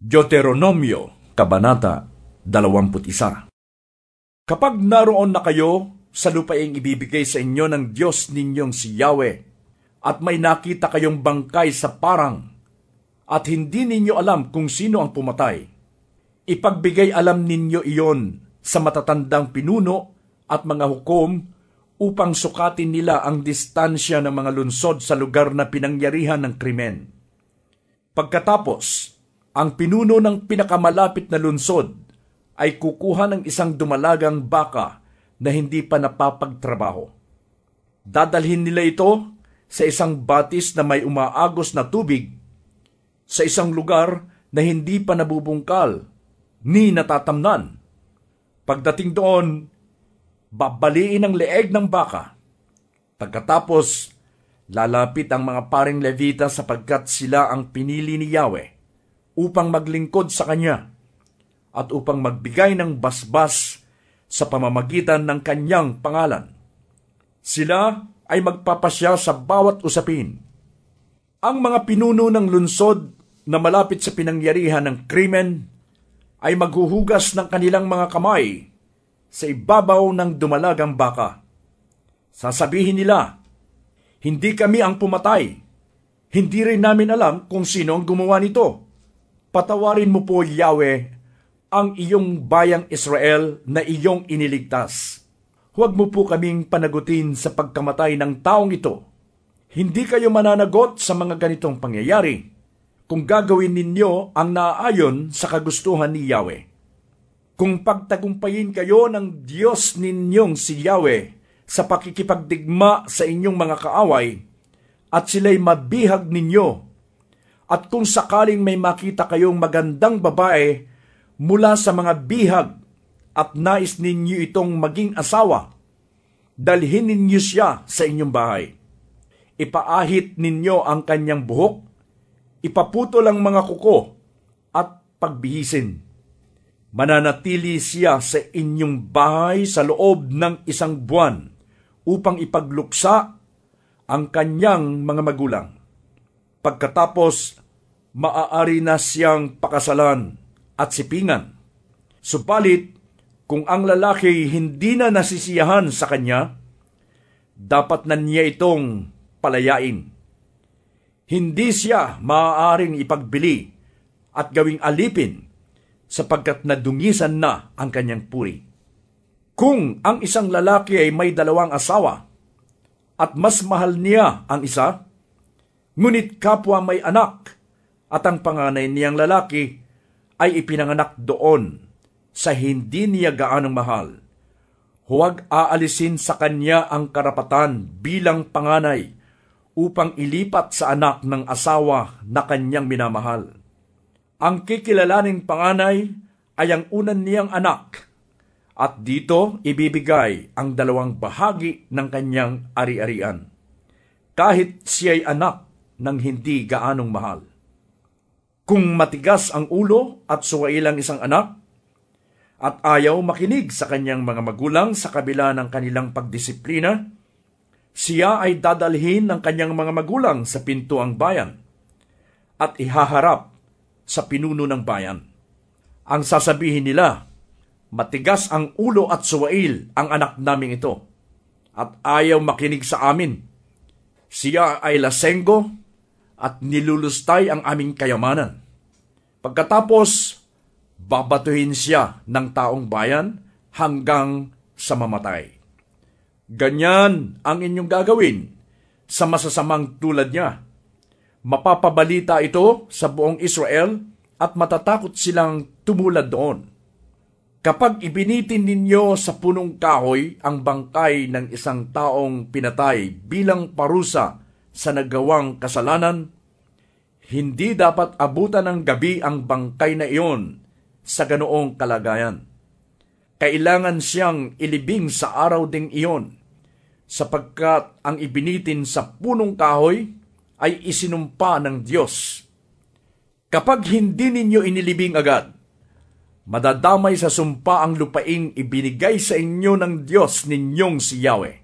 Deuteronomio, Kabanata 21 Kapag naroon na kayo sa lupaing ibibigay sa inyo ng Diyos ninyong si Yahweh, at may nakita kayong bangkay sa parang, at hindi ninyo alam kung sino ang pumatay, ipagbigay alam ninyo iyon sa matatandang pinuno at mga hukom upang sukatin nila ang distansya ng mga lunsod sa lugar na pinangyarihan ng krimen. Pagkatapos, ang pinuno ng pinakamalapit na lunsod ay kukuha ng isang dumalagang baka na hindi pa napapagtrabaho. Dadalhin nila ito sa isang batis na may umaagos na tubig sa isang lugar na hindi pa nabubungkal ni natatamnan. Pagdating doon, babaliin ang leeg ng baka. Pagkatapos, lalapit ang mga paring levita sapagkat sila ang pinili ni Yahweh upang maglingkod sa Kanya at upang magbigay ng basbas sa pamamagitan ng Kanyang pangalan. Sila ay magpapasya sa bawat usapin. Ang mga pinuno ng lunsod na malapit sa pinangyarihan ng krimen ay maghuhugas ng kanilang mga kamay sa ibabaw ng dumalagang baka. Sasabihin nila, hindi kami ang pumatay. Hindi rin namin alam kung sino ang gumawa nito. Patawarin mo po, Yahweh, ang iyong bayang Israel na iyong iniligtas. Huwag mo po kaming panagutin sa pagkamatay ng taong ito. Hindi kayo mananagot sa mga ganitong pangyayari kung gagawin ninyo ang naaayon sa kagustuhan ni Yahweh. Kung pagtagumpayin kayo ng Diyos ninyong si Yahweh sa pakikipagdigma sa inyong mga kaaway, at sila'y mabihag ninyo at kung sakaling may makita kayong magandang babae mula sa mga bihag at nais ninyo itong maging asawa, dalhin ninyo siya sa inyong bahay. Ipaahit ninyo ang kanyang buhok, ipaputol ang mga kuko, at pagbihisin. Mananatili siya sa inyong bahay sa loob ng isang buwan upang ipagluksa ang kanyang mga magulang. Pagkatapos maaari na siyang pakasalan at sipingan. Subalit, kung ang lalaki hindi na nasisiyahan sa kanya, dapat na niya itong palayain. Hindi siya maaaring ipagbili at gawing alipin sapagkat nadungisan na ang kanyang puri. Kung ang isang lalaki ay may dalawang asawa at mas mahal niya ang isa, ngunit kapwa may anak at ang panganay niyang lalaki ay ipinanganak doon sa hindi niya gaanong mahal. Huwag aalisin sa kanya ang karapatan bilang panganay upang ilipat sa anak ng asawa na kanyang minamahal. Ang kikilalaning panganay ay ang unan niyang anak at dito ibibigay ang dalawang bahagi ng kanyang ari-arian. Kahit siya'y anak ng hindi gaanong mahal. Kung matigas ang ulo at suwailang isang anak, at ayaw makinig sa kanyang mga magulang sa kabila ng kanilang pagdisiplina, siya ay dadalhin ng kanyang mga magulang sa pintuang bayan at ihaharap sa pinuno ng bayan. Ang sasabihin nila, matigas ang ulo at suwail ang anak naming ito at ayaw makinig sa amin. Siya ay lasenggo at nilulustay ang aming kayamanan. Pagkatapos, babatuhin siya ng taong bayan hanggang sa mamatay. Ganyan ang inyong gagawin sa masasamang tulad niya. Mapapabalita ito sa buong Israel at matatakot silang tumulad doon. Kapag ibinitin ninyo sa punong kahoy ang bangkay ng isang taong pinatay bilang parusa sa nagawang kasalanan, hindi dapat abutan ng gabi ang bangkay na iyon sa ganoong kalagayan. Kailangan siyang ilibing sa araw ding iyon, sapagkat ang ibinitin sa punong kahoy ay isinumpa ng Diyos. Kapag hindi ninyo inilibing agad, madadamay sa sumpa ang lupaing ibinigay sa inyo ng Diyos ninyong si Yahweh